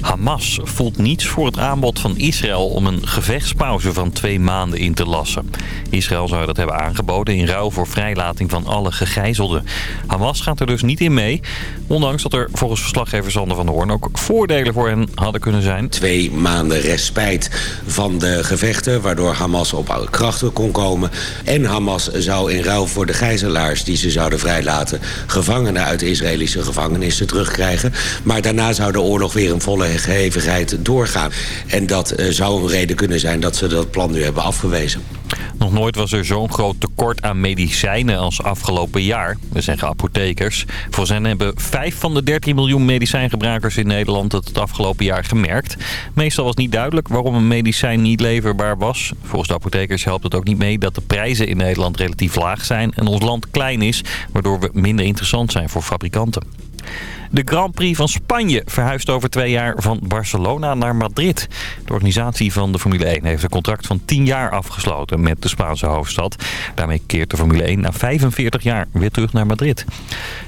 Hamas voelt niets voor het aanbod van Israël om een gevechtspauze van twee maanden in te lassen. Israël zou dat hebben aangeboden in ruil voor vrijlating van alle gegijzelden. Hamas gaat er dus niet in mee, ondanks dat er volgens verslaggever Sander van der Hoorn ook voordelen voor hen hadden kunnen zijn. Twee maanden respijt van de gevechten, waardoor Hamas op krachten kon komen. En Hamas zou in ruil voor de gijzelaars die ze zouden vrijlaten... gevangenen uit Israëlische gevangenissen terugkrijgen. Maar daarna zou de oorlog weer een volle gehevigheid doorgaan. En dat uh, zou een reden kunnen zijn dat ze dat plan nu hebben afgewezen. Nog nooit was er zo'n groot tekort aan medicijnen als afgelopen jaar. We zeggen apothekers. Voor hen hebben 5 van de 13 miljoen medicijngebruikers in Nederland het afgelopen jaar gemerkt. Meestal was niet duidelijk waarom een medicijn niet leverbaar was. Volgens de apothekers helpt het ook niet mee dat de prijzen in Nederland relatief laag zijn en ons land klein is, waardoor we minder interessant zijn voor fabrikanten. De Grand Prix van Spanje verhuist over twee jaar van Barcelona naar Madrid. De organisatie van de Formule 1 heeft een contract van 10 jaar afgesloten met de Spaanse hoofdstad. Daarmee keert de Formule 1 na 45 jaar weer terug naar Madrid.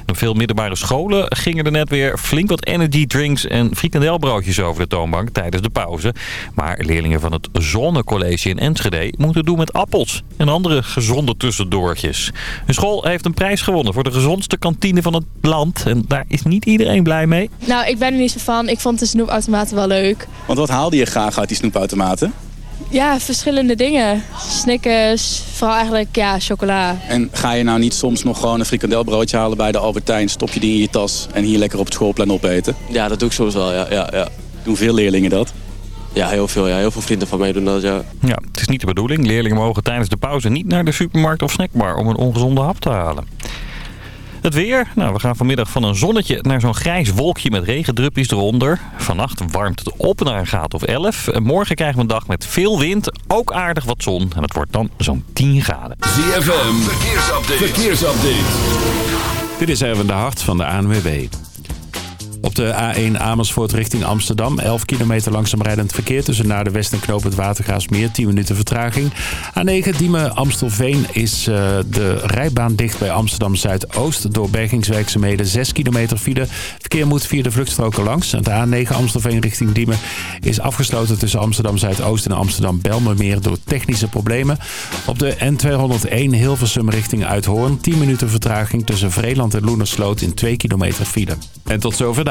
En veel middelbare scholen gingen er net weer flink wat energy drinks en frikandelbroodjes over de toonbank tijdens de pauze. Maar leerlingen van het Zonnecollege in Enschede moeten doen met appels en andere gezonde tussendoortjes. Een school heeft een prijs gewonnen voor de gezondste kantine van het land en daar is niet iedereen blij mee? Nou, ik ben er niet zo van. Ik vond de snoepautomaten wel leuk. Want wat haalde je graag uit die snoepautomaten? Ja, verschillende dingen. Snickers, vooral eigenlijk ja, chocola. En ga je nou niet soms nog gewoon een frikandelbroodje halen bij de Albertijn... stop je die in je tas en hier lekker op het schoolplein opeten? Ja, dat doe ik soms wel, ja. ja, ja. Doen veel leerlingen dat? Ja, heel veel. Ja. Heel veel vrienden van mij doen dat, ja. Ja, het is niet de bedoeling. Leerlingen mogen tijdens de pauze niet naar de supermarkt of snackbar om een ongezonde hap te halen. Het weer. Nou, we gaan vanmiddag van een zonnetje naar zo'n grijs wolkje met regendruppies eronder. Vannacht warmt het op naar een graad of 11. En morgen krijgen we een dag met veel wind, ook aardig wat zon. En het wordt dan zo'n 10 graden. ZFM, verkeersupdate. verkeersupdate. Dit is even de hart van de ANWB. Op de A1 Amersfoort richting Amsterdam. 11 kilometer langzaam rijdend verkeer tussen naar de West en Knoop het Watergraafsmeer. 10 minuten vertraging. A9 Diemen Amstelveen is uh, de rijbaan dicht bij Amsterdam Zuidoost. Door bergingswerkzaamheden 6 kilometer file. Verkeer moet via de vluchtstroken langs. De A9 Amstelveen richting Diemen is afgesloten tussen Amsterdam Zuidoost en Amsterdam Belmermeer door technische problemen. Op de N201 Hilversum richting Uithoorn. 10 minuten vertraging tussen Vreeland en Loenersloot in 2 kilometer file. En tot zover de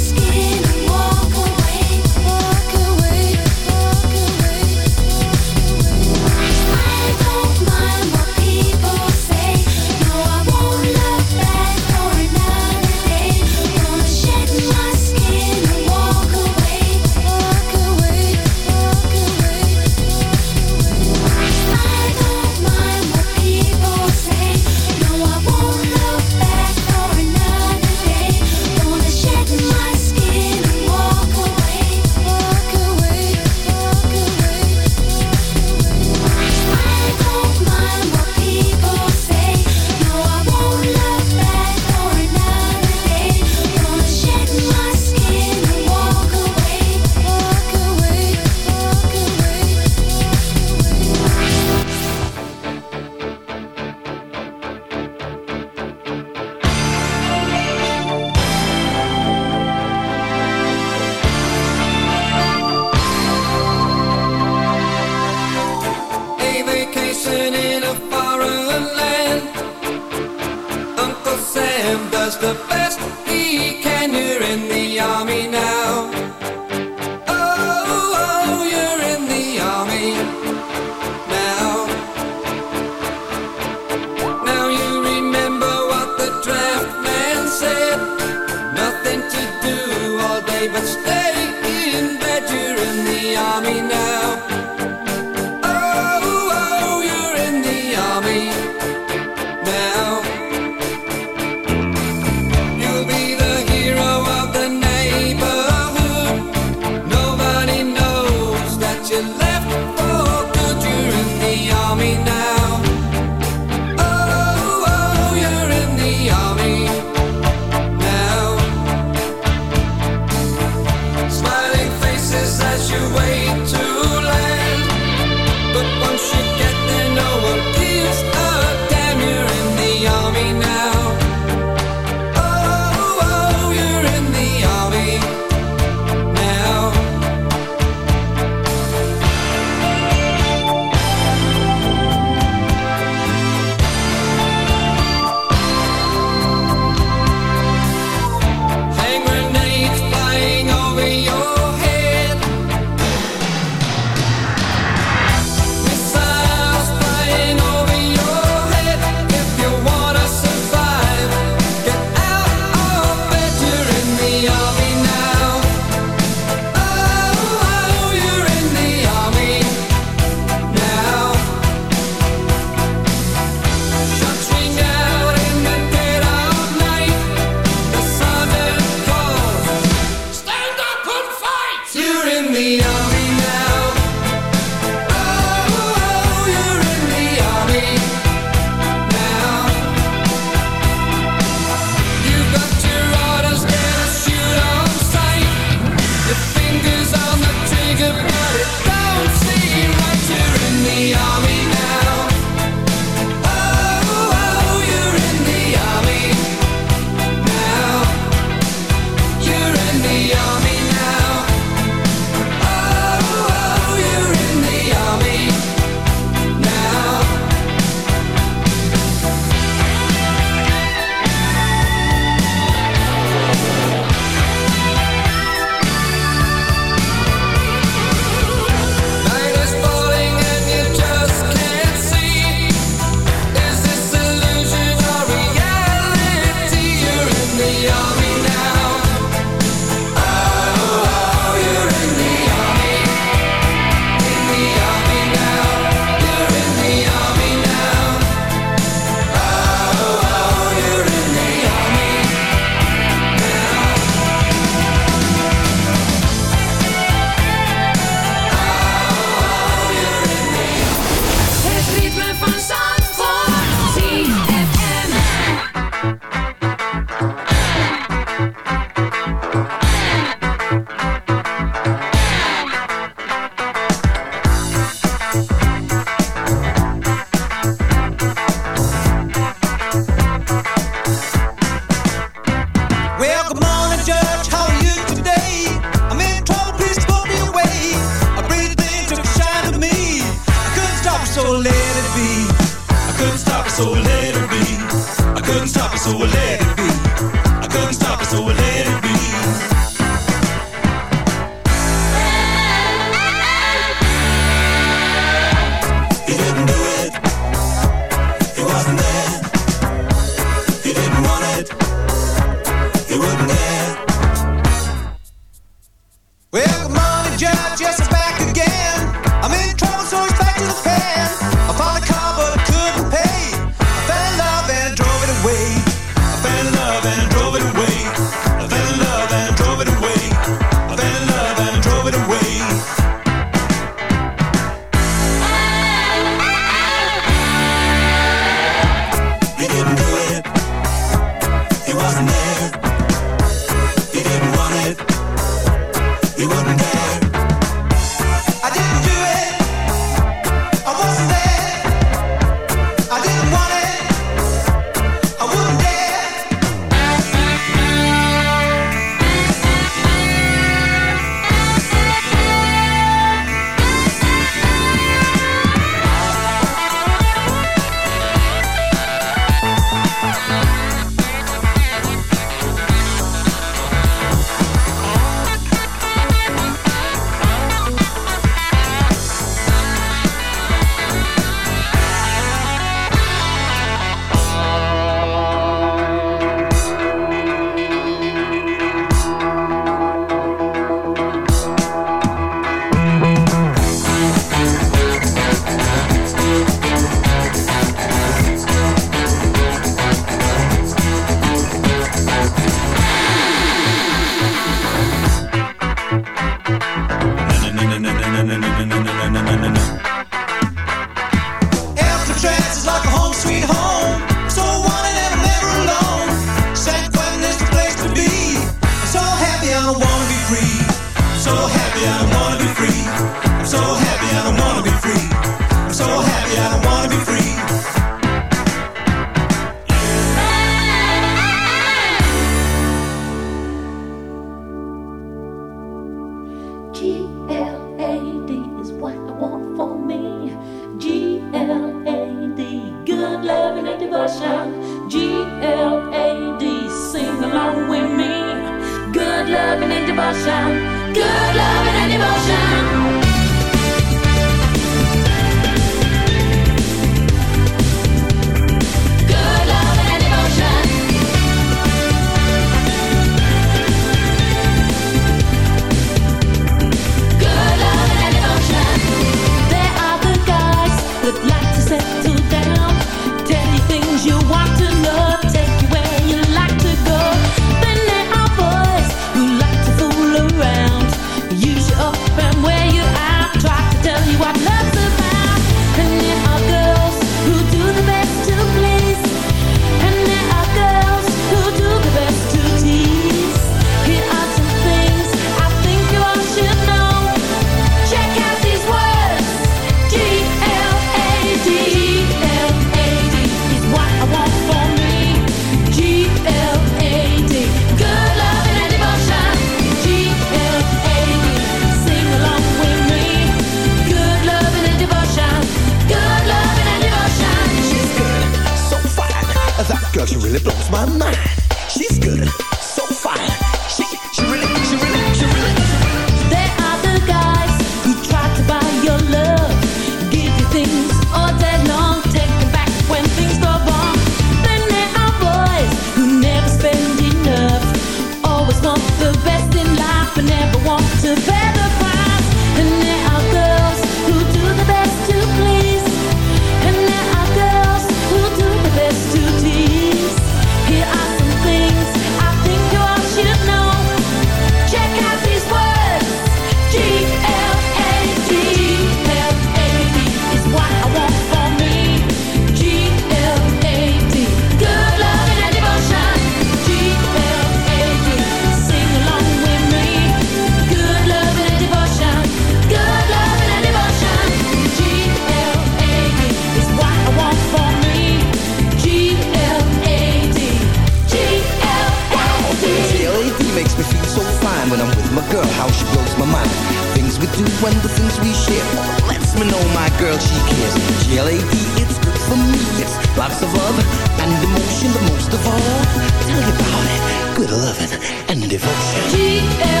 the air.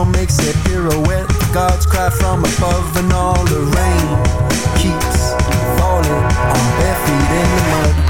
soul makes it pirouette. God's cry from above, and all the rain keeps falling on bare feet in the mud.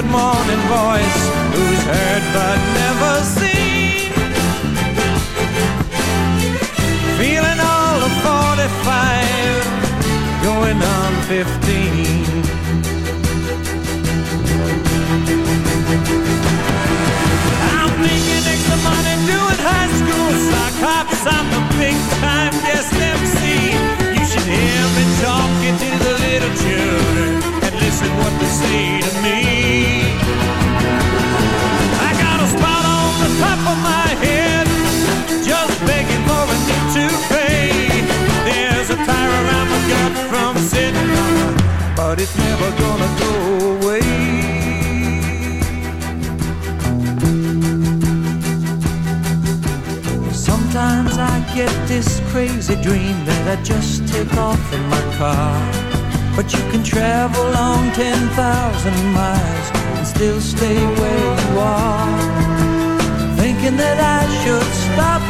Good morning voice, who's heard but never seen. Feeling all of 45, going on 15. I'm making extra money doing high school sock hops. I'm a big time guest MC. You should hear me talking to the little children and listen what they say to me. Just begging for a new toupee. There's a tire around my gut from sitting but it's never gonna go away. Sometimes I get this crazy dream that I just take off in my car. But you can travel on 10,000 miles and still stay where you are. Thinking that I should stop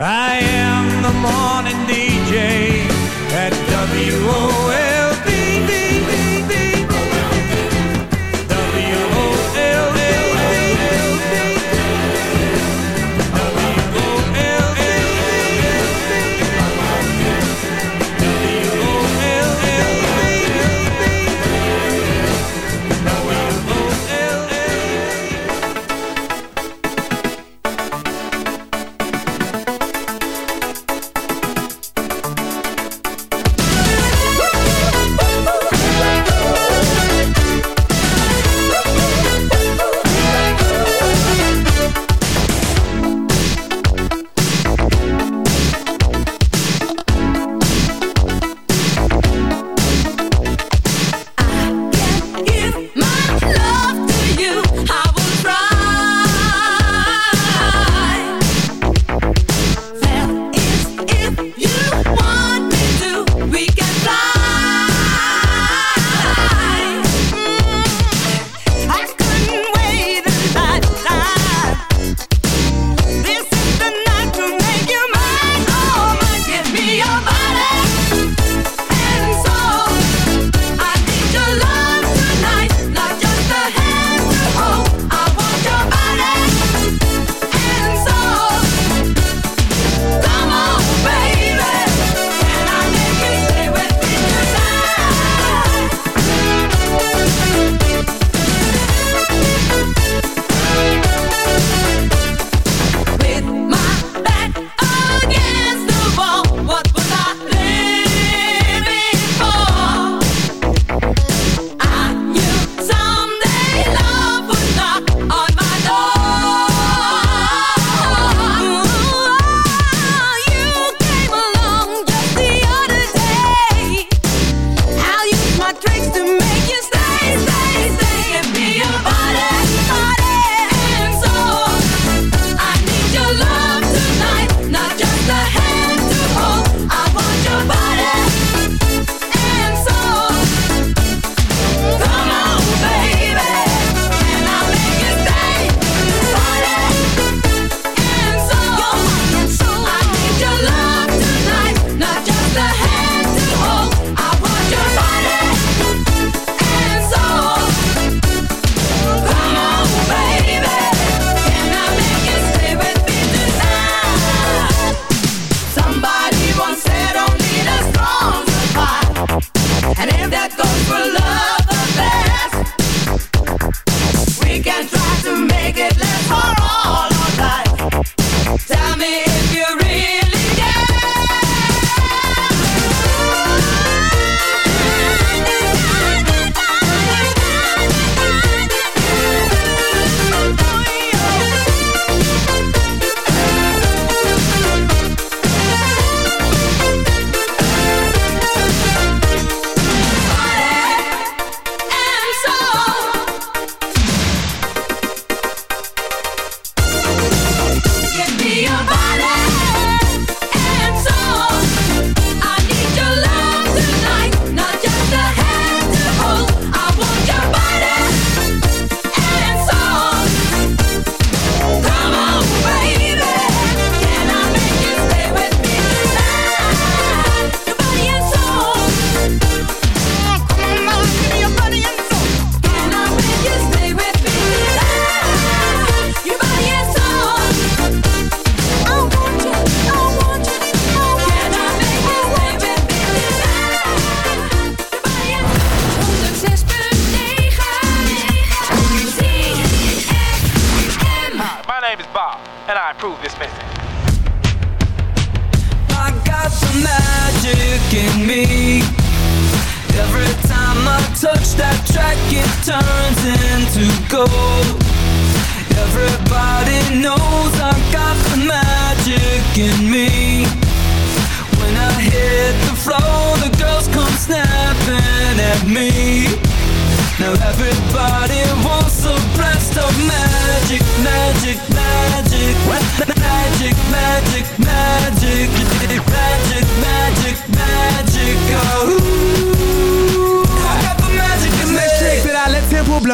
I am the morning DJ at WOS.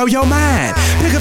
know your mind.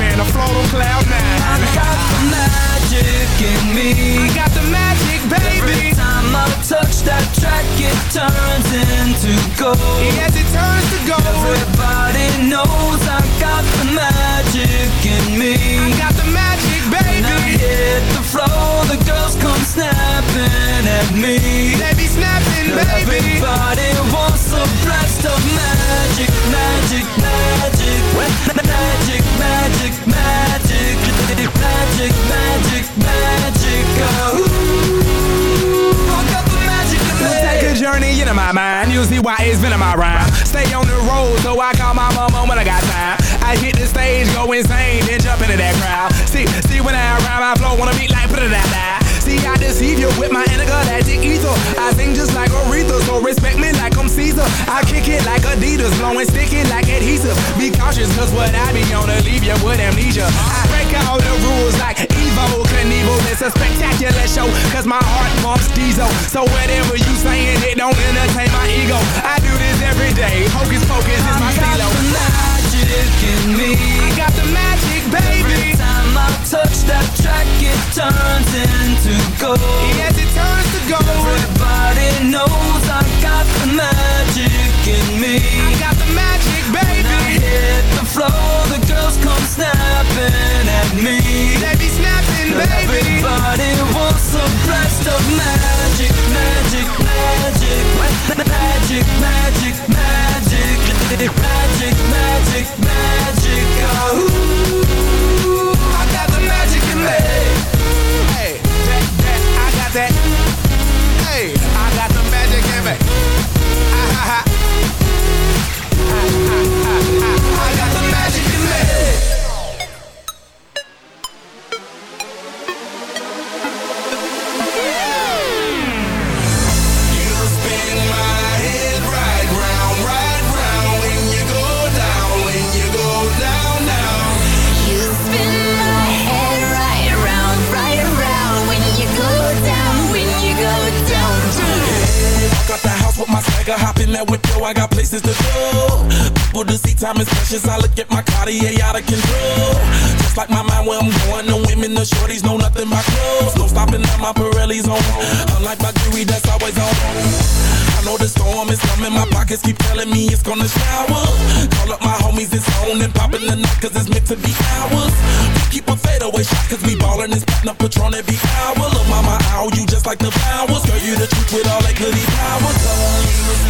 Man, I float on cloud nine. I got the magic in me. I got the magic, baby. Every time I touch that track, it turns into gold. Yes, it turns to gold. Everybody knows I got the magic in me. I got the magic, When I baby. hit the floor, the girls come snapping at me. They be snapping, baby. Everybody wants a blast of Take a journey into my mind. You'll see why it's been in my rhyme. Stay on the road, so I call my mama when I got time. I hit the stage, go insane, then jump into that crowd. See, see when I rhyme, I flow on a beat like da da da. See, I deceive you with my intergalactic ether. I sing just like Aretha, so respect me like I'm Caesar. I kick it like Adidas, blowing sticky like adhesive. Be cautious, cause what I be on to leave you with amnesia. I break all the rules like Evel Knievel. It's a spectacular show, cause my heart pumps diesel. So whatever you saying, it don't entertain my ego. I do this look at out of control. Just like my mind where I'm going, the women, the shorties know nothing but clothes. No stopping at my Pirelli's on. Unlike my jewelry, that's always on. I know the storm is coming, my pockets keep telling me it's gonna shower. Call up my homies, it's on and popping the night, cause it's meant to be ours. We keep a fadeaway shot, cause we ballin' and spittin' up Patron every hour. Look, mama, ow, you just like the flowers. Girl, you the truth with all that goody power. You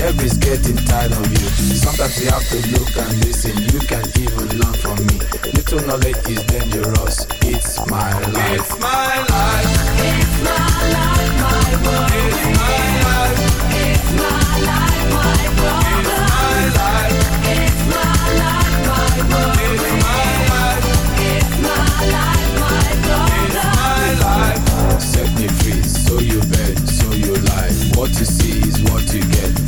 Everybody's getting tired of you. Sometimes you have to look and listen. You can even learn from me. Little knowledge is dangerous. It's my life. It's my life. It's my life, my world. It's my life. It's my life, my world. It's my life. It's my life, my world. It's my life. It's my life, my world. It's my life. Set me free, so you bet, so you lie. What you see is what you get.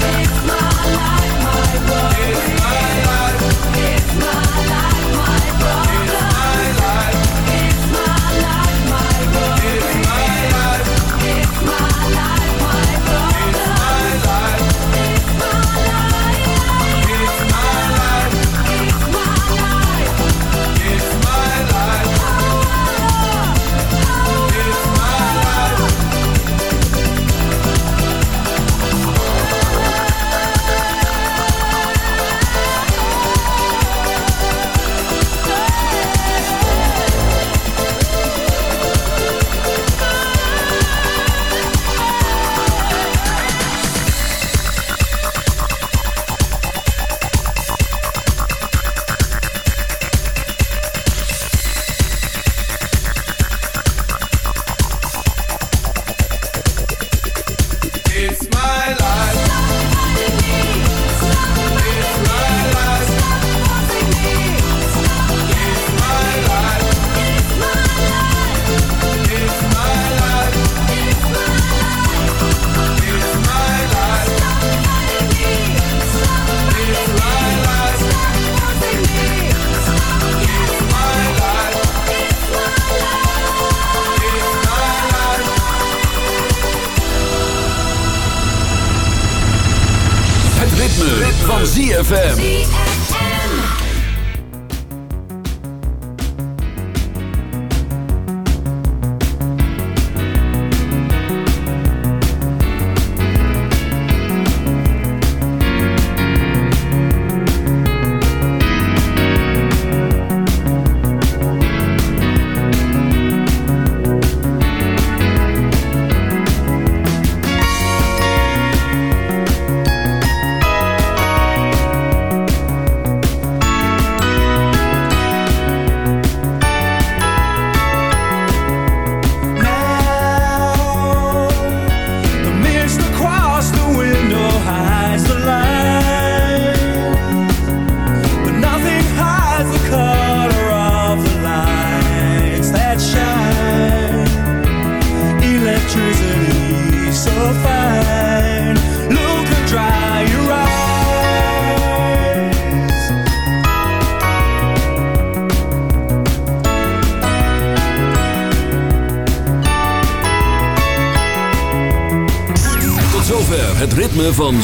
ZFM.